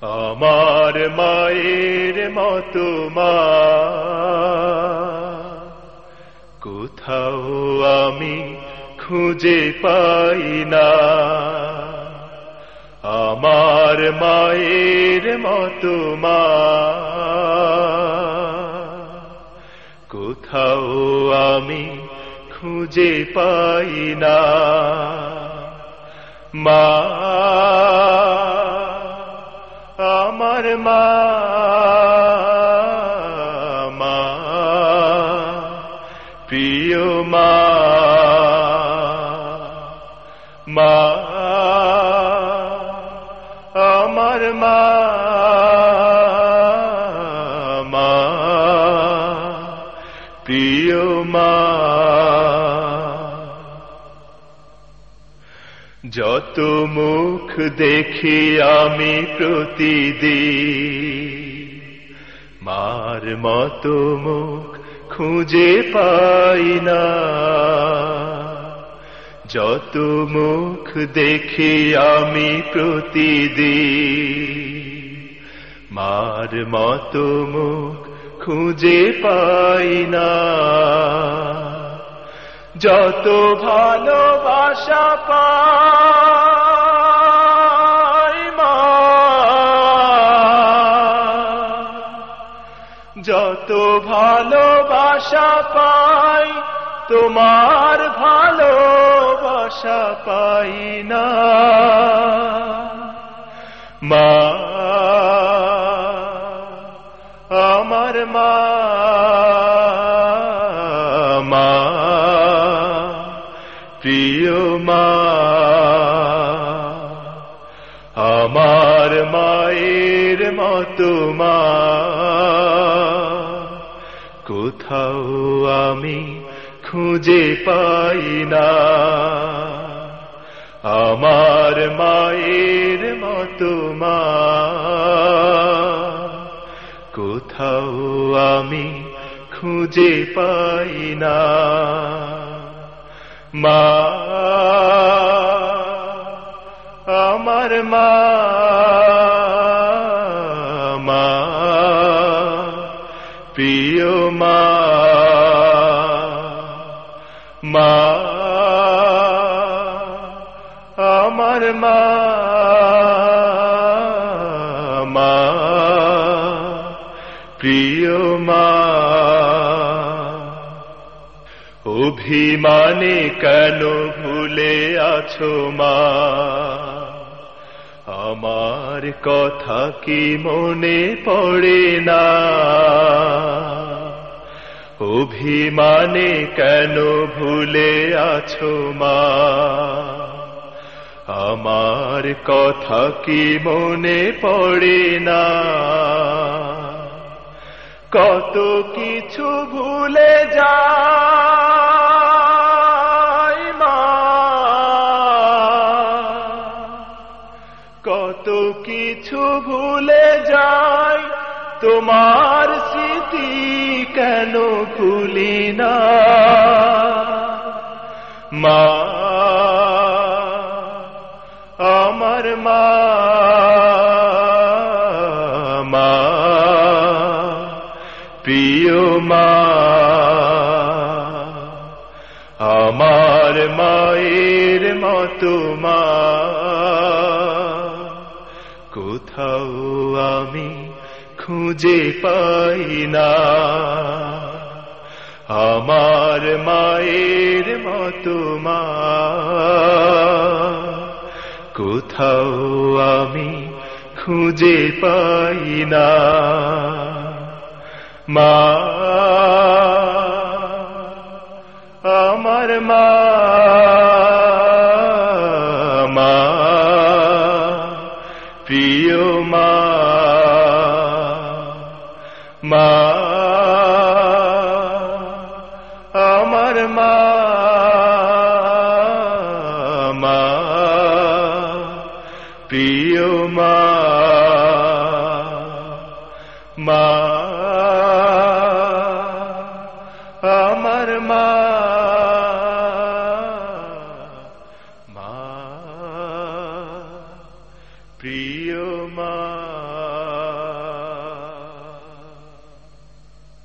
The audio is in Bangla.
আমার মায়ের মতো মা। কোথাও আমি খুঁজে পাই না। আমার মায়ের মতো মা। কোথাও আমি খুঁজে পাই না। মা আমার মা মা প্রিয় মা মা আমার মা। যত মুখ দেখি আমি প্রতিদিন, মার মতো মুখ খুঁজে পাই না। যত মুখ দেখি আমি প্রতিদিন, মার মতো মুখ খুঁজে পাই না। যত ভালোবাসা পাই মা যত ভালোবাসা পাই তোমার ভালোবাসা পাই না। মা আমার মা। প্রিয় মা, আমার মায়ের মতো মা, কোথাও আমি খুঁজে পাই না। আমার মায়ের মতো মা, কোথাও আমি খুঁজে পাই না। মা মা মা প্রিয় মা আমার মা মা প্রিয় মা। অভিমানে কেন ভুলে আছো মা? আমার কথা কি মনে পড়ে না? অভিমানে কেন ভুলে আছো মা? আমার কথা কি মনে পড়ে না? কত কিছু ভুলে যাই কত কিছু ভুলে যাই। তোমার স্মৃতি কেন ভুলি না? মা, আমার মা মা, প্রিয় মা, আমার মায়ের মতো মা। খুঁজে পাই না। আমার মায়ের মতো মা। কোথাও আমি খুঁজে পাই না। মা, আমার মা প্রিয় মা আমার মা মা প্রিয় মা মা আমার মা মা প্রিয় মা।